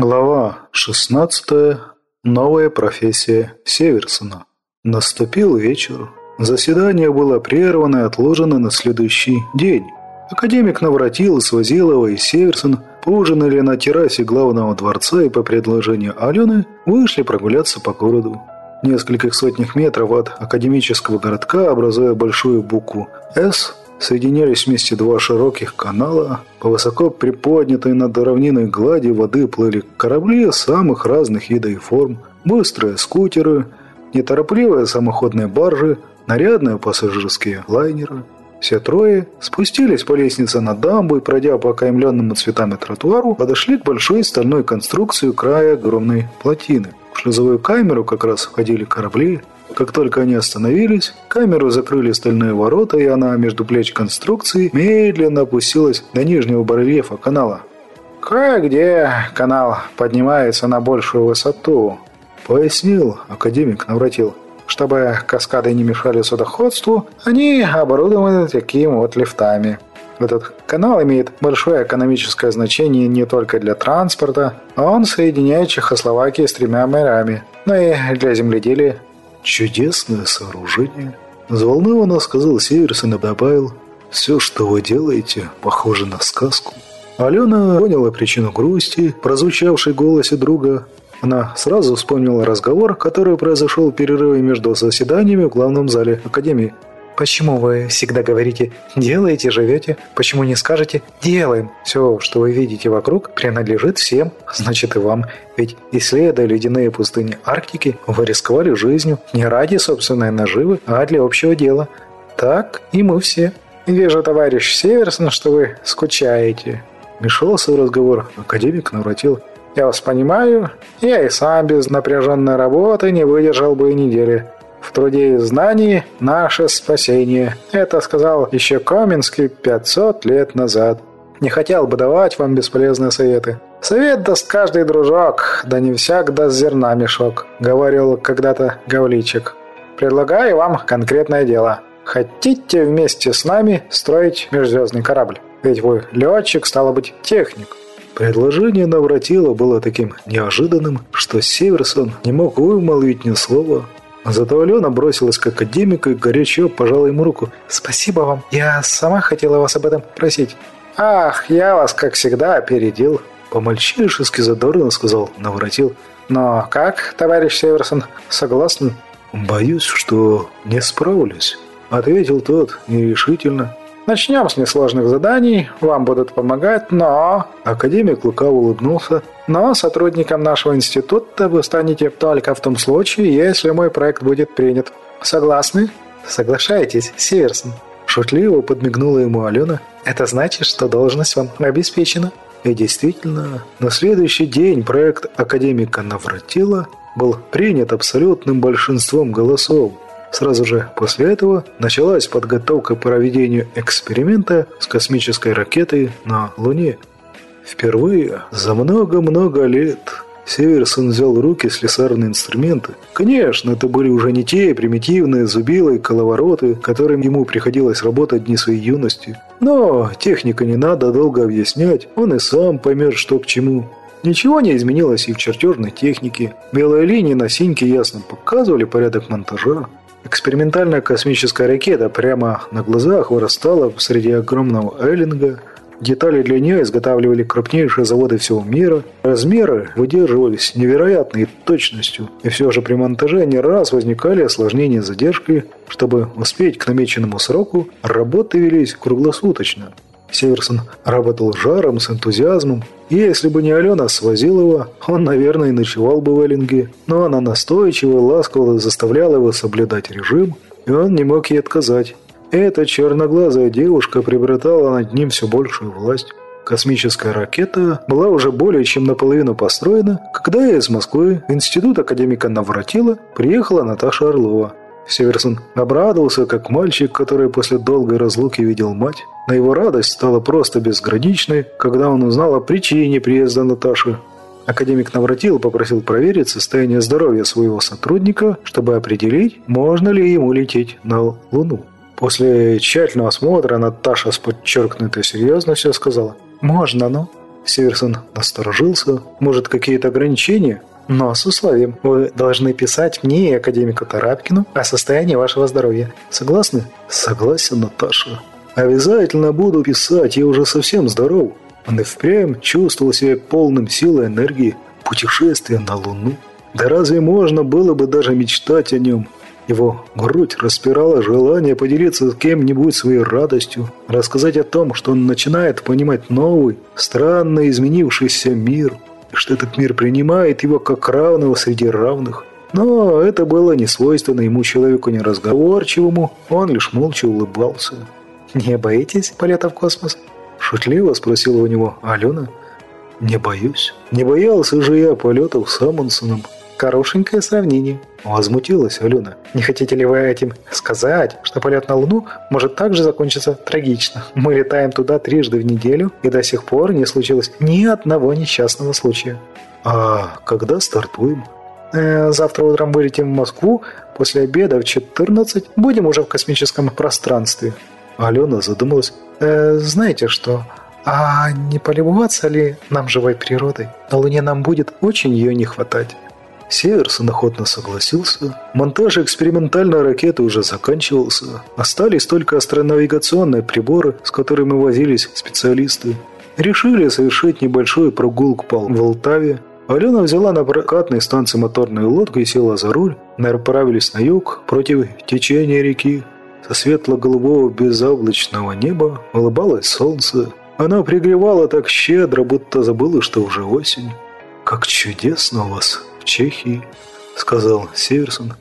Глава 16. Новая профессия Северсона. Наступил вечер. Заседание было прервано и отложено на следующий день. Академик Навратил, Свозилова и Северсон поужинали на террасе главного дворца и по предложению Алены вышли прогуляться по городу. В нескольких сотнях метров от академического городка, образуя большую букву «С», соединялись вместе два широких канала. По высоко приподнятой над равниной глади воды плыли корабли самых разных видов и форм. Быстрые скутеры, неторопливые самоходные баржи, нарядные пассажирские лайнеры. Все трое спустились по лестнице на дамбу и, пройдя по окаймленному цветами тротуару, подошли к большой стальной конструкции края огромной плотины. В шлюзовую камеру как раз входили корабли, как только они остановились, камеру закрыли стальные ворота, и она между плеч конструкции медленно опустилась до нижнего барельефа канала. «Кое-где канал поднимается на большую высоту», — пояснил академик Навратил. «Чтобы каскады не мешали судоходству, они оборудованы такими вот лифтами». Этот канал имеет большое экономическое значение не только для транспорта, он соединяет Чехословакию с тремя морями, но и для земледелия «Чудесное сооружение», – взволнованно сказал Северсон и добавил. «Все, что вы делаете, похоже на сказку». Алена поняла причину грусти, прозвучавшей в голосе друга. Она сразу вспомнила разговор, который произошел в перерыве между заседаниями в главном зале Академии. Почему вы всегда говорите «делаете, живете»? Почему не скажете «делаем»? Все, что вы видите вокруг, принадлежит всем, значит и вам. Ведь, исследуя ледяные пустыни Арктики, вы рисковали жизнью не ради собственной наживы, а для общего дела. Так и мы все. Вижу, товарищ Северсон, что вы скучаете. Мешался в разговор, академик навратил. Я вас понимаю, я и сам без напряженной работы не выдержал бы и недели. В труде и знании наше спасение. Это сказал еще Каменский 500 лет назад. Не хотел бы давать вам бесполезные советы. Совет даст каждый дружок, да не всяк даст зерна мешок, говорил когда-то Гавличек. Предлагаю вам конкретное дело. Хотите вместе с нами строить межзвездный корабль? Ведь вы летчик, стало быть, техник. Предложение Навратила было таким неожиданным, что Северсон не мог вымолвить ни слова. Зато Алена бросилась к академику и горячо пожала ему руку. «Спасибо вам. Я сама хотела вас об этом просить». «Ах, я вас, как всегда, опередил», — по-мальчишески задорно сказал Наворотил. «Но как, товарищ Северсон, согласны?» «Боюсь, что не справлюсь», — ответил тот нерешительно. Начнем с несложных заданий, вам будут помогать, но...» Академик лукаво улыбнулся. «Но сотрудником нашего института вы станете только в том случае, если мой проект будет принят. Согласны?» «Соглашаетесь, Северсон?» Шутливо подмигнула ему Алена. «Это значит, что должность вам обеспечена». И действительно, на следующий день проект академика Навратила был принят абсолютным большинством голосов. Сразу же после этого началась подготовка к проведению эксперимента с космической ракетой на Луне. Впервые за много-много лет Северсон взял в руки слесарные инструменты. Конечно, это были уже не те примитивные зубилы и коловороты, которым ему приходилось работать дни своей юности. Но техника не надо долго объяснять, он и сам поймет, что к чему. Ничего не изменилось и в чертежной технике. Белые линии на синьке ясно показывали порядок монтажа. Экспериментальная космическая ракета прямо на глазах вырастала среди огромного эллинга. Детали для нее изготавливали крупнейшие заводы всего мира. Размеры выдерживались невероятной точностью. И все же при монтаже не раз возникали осложнения задержки. Чтобы успеть к намеченному сроку, работы велись круглосуточно. Северсон работал жаром, с энтузиазмом, и если бы не Алена Свозилова, он, наверное, и ночевал бы в Эллинге. Но она настойчиво ласково заставляла его соблюдать режим, и он не мог ей отказать. Эта черноглазая девушка приобретала над ним все большую власть. Космическая ракета была уже более чем наполовину построена, когда из Москвы в Институт академика Навратила приехала Наташа Орлова. Северсон обрадовался, как мальчик, который после долгой разлуки видел мать. Но его радость стала просто безграничной, когда он узнал о причине приезда Наташи. Академик Навратил попросил проверить состояние здоровья своего сотрудника, чтобы определить, можно ли ему лететь на Луну. После тщательного осмотра Наташа с подчеркнутой серьезностью сказала «Можно, но...» Северсон насторожился. «Может, какие-то ограничения?» Но с условием, вы должны писать мне и академику Тарапкину о состоянии вашего здоровья. Согласны? Согласен, Наташа. Обязательно буду писать, я уже совсем здоров. Он и впрямь чувствовал себя полным силы и энергии. Путешествие на Луну. Да разве можно было бы даже мечтать о нем? Его грудь распирала желание поделиться с кем-нибудь своей радостью, рассказать о том, что он начинает понимать новый, странно изменившийся мир – что этот мир принимает его как равного среди равных. Но это было не свойственно ему человеку неразговорчивому, он лишь молча улыбался. «Не боитесь полета в космос?» Шутливо спросила у него Алена. «Не боюсь. Не боялся же я полетов с Амундсеном. Хорошенькое сравнение. Возмутилась Алена. Не хотите ли вы этим сказать, что полет на Луну может также закончиться трагично? Мы летаем туда трижды в неделю, и до сих пор не случилось ни одного несчастного случая. А когда стартуем? Э, завтра утром вылетим в Москву, после обеда в 14 будем уже в космическом пространстве. Алена задумалась. Э, знаете что, а не полюбоваться ли нам живой природой? На Луне нам будет очень ее не хватать. Северсон охотно согласился. Монтаж экспериментальной ракеты уже заканчивался. Остались только астронавигационные приборы, с которыми возились специалисты. Решили совершить небольшую прогулку по Волтаве. Алена взяла на прокатной станции моторную лодку и села за руль. Направились на юг, против течения реки. Со светло-голубого безоблачного неба улыбалось солнце. Оно пригревало так щедро, будто забыло, что уже осень. «Как чудесно у вас Чехии», — сказал Северсон.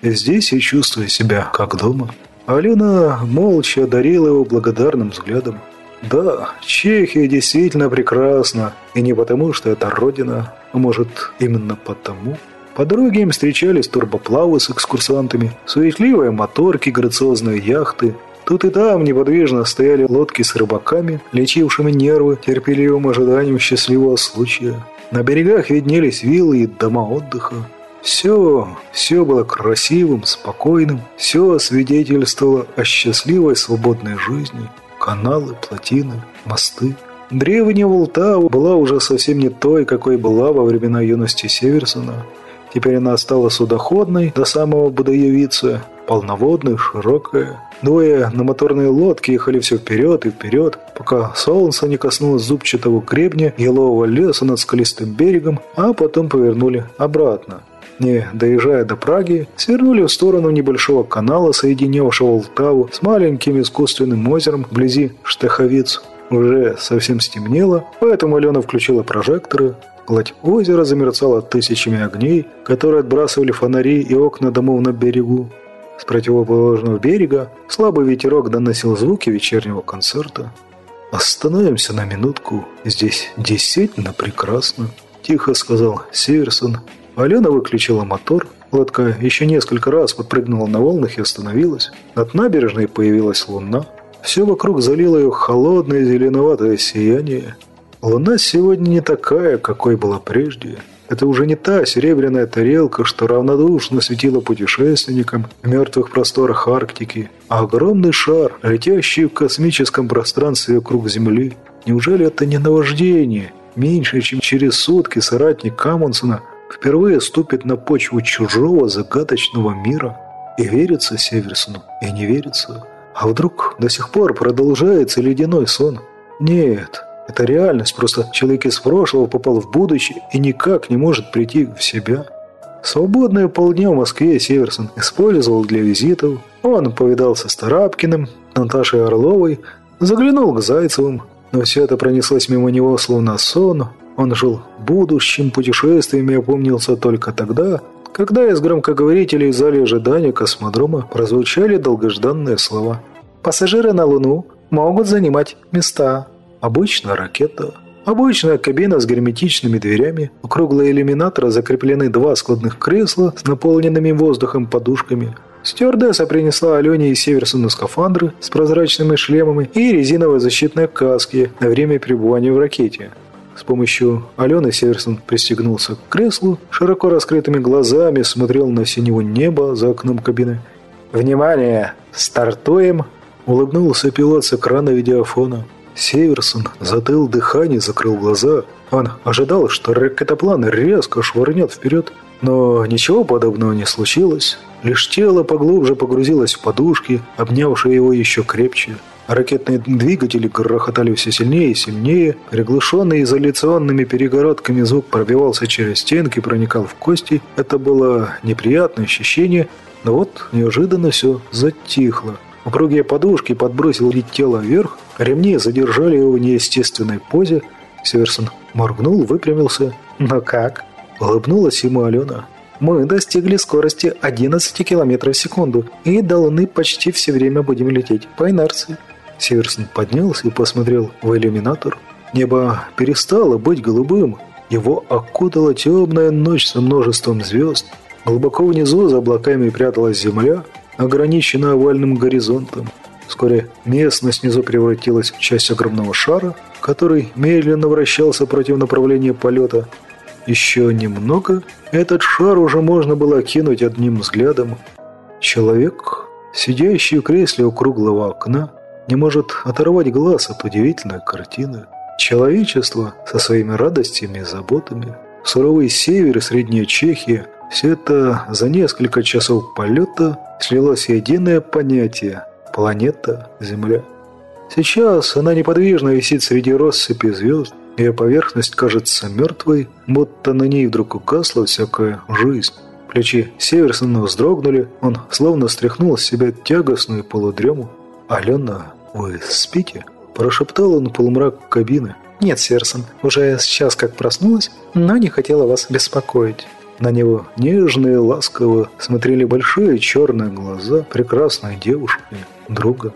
«Здесь я чувствую себя как дома». Алена молча одарила его благодарным взглядом. «Да, Чехия действительно прекрасна, и не потому, что это родина, а может, именно потому». По дороге им встречались турбоплавы с экскурсантами, суетливые моторки, грациозные яхты. Тут и там неподвижно стояли лодки с рыбаками, лечившими нервы терпеливым ожиданием счастливого случая. На берегах виднелись виллы и дома отдыха. Все, все было красивым, спокойным, все свидетельствовало о счастливой свободной жизни. Каналы, плотины, мосты. Древняя Волтава была уже совсем не той, какой была во времена юности Северсона. Теперь она стала судоходной до самого Будаевица, полноводной, широкая, Двое на моторной лодке ехали все вперед и вперед, пока солнце не коснулось зубчатого гребня елового леса над скалистым берегом, а потом повернули обратно. Не доезжая до Праги, свернули в сторону небольшого канала, соединявшего Волтаву с маленьким искусственным озером вблизи Штаховиц. Уже совсем стемнело, поэтому Алена включила прожекторы. Гладь озера замерцала тысячами огней, которые отбрасывали фонари и окна домов на берегу. С противоположного берега слабый ветерок доносил звуки вечернего концерта. «Остановимся на минутку. Здесь действительно прекрасно», – тихо сказал Северсон. Алена выключила мотор. Лодка еще несколько раз подпрыгнула на волнах и остановилась. Над набережной появилась луна. Все вокруг залило ее холодное зеленоватое сияние. Луна сегодня не такая, какой была прежде. Это уже не та серебряная тарелка, что равнодушно светила путешественникам в мертвых просторах Арктики, а огромный шар, летящий в космическом пространстве вокруг Земли. Неужели это не наваждение? Меньше чем через сутки соратник Камунсона впервые ступит на почву чужого загадочного мира. И верится Северсону, и не верится. А вдруг до сих пор продолжается ледяной сон? Нет, это реальность, просто человек из прошлого попал в будущее и никак не может прийти в себя. Свободные полдня в Москве Северсон использовал для визитов. Он повидался с Тарапкиным, Наташей Орловой, заглянул к Зайцевым, но все это пронеслось мимо него словно сон. Он жил будущим путешествием и опомнился только тогда, когда из громкоговорителей в зале ожидания космодрома прозвучали долгожданные слова. «Пассажиры на Луну могут занимать места». Обычная ракета. Обычная кабина с герметичными дверями. У круглого иллюминатора закреплены два складных кресла с наполненными воздухом подушками. Стюардесса принесла Алене и Северсону скафандры с прозрачными шлемами и резиновые защитные каски на время пребывания в ракете. С помощью Алены Северсон пристегнулся к креслу, широко раскрытыми глазами смотрел на синего неба за окном кабины. «Внимание! Стартуем!» Улыбнулся пилот с экрана видеофона. Северсон затыл дыхание, закрыл глаза. Он ожидал, что ракетоплан резко швырнет вперед, но ничего подобного не случилось. Лишь тело поглубже погрузилось в подушки, обнявшие его еще крепче. Ракетные двигатели грохотали все сильнее и сильнее. Приглушенный изоляционными перегородками звук пробивался через стенки, проникал в кости. Это было неприятное ощущение, но вот неожиданно все затихло. Упругие подушки подбросили тело вверх, ремни задержали его в неестественной позе. Северсон моргнул, выпрямился. «Ну как?» Улыбнулась ему Алена. «Мы достигли скорости 11 км в секунду и до Луны почти все время будем лететь по инерции». Северсон поднялся и посмотрел в иллюминатор. Небо перестало быть голубым. Его окутала темная ночь со множеством звезд. Глубоко внизу за облаками пряталась земля, ограниченная овальным горизонтом. Вскоре местность снизу превратилась в часть огромного шара, который медленно вращался против направления полета – еще немного, этот шар уже можно было кинуть одним взглядом. Человек, сидящий в кресле у круглого окна, не может оторвать глаз от удивительной картины. Человечество со своими радостями и заботами, суровый север и средняя Чехия – все это за несколько часов полета слилось единое понятие – планета Земля. Сейчас она неподвижно висит среди россыпи звезд, ее поверхность кажется мертвой, будто на ней вдруг угасла всякая жизнь. Плечи Северсона вздрогнули, он словно стряхнул с себя тягостную полудрему. «Алена, вы спите?» – прошептал он полумрак кабины. «Нет, Северсон, уже сейчас как проснулась, но не хотела вас беспокоить». На него нежно и ласково смотрели большие черные глаза прекрасной девушки, друга.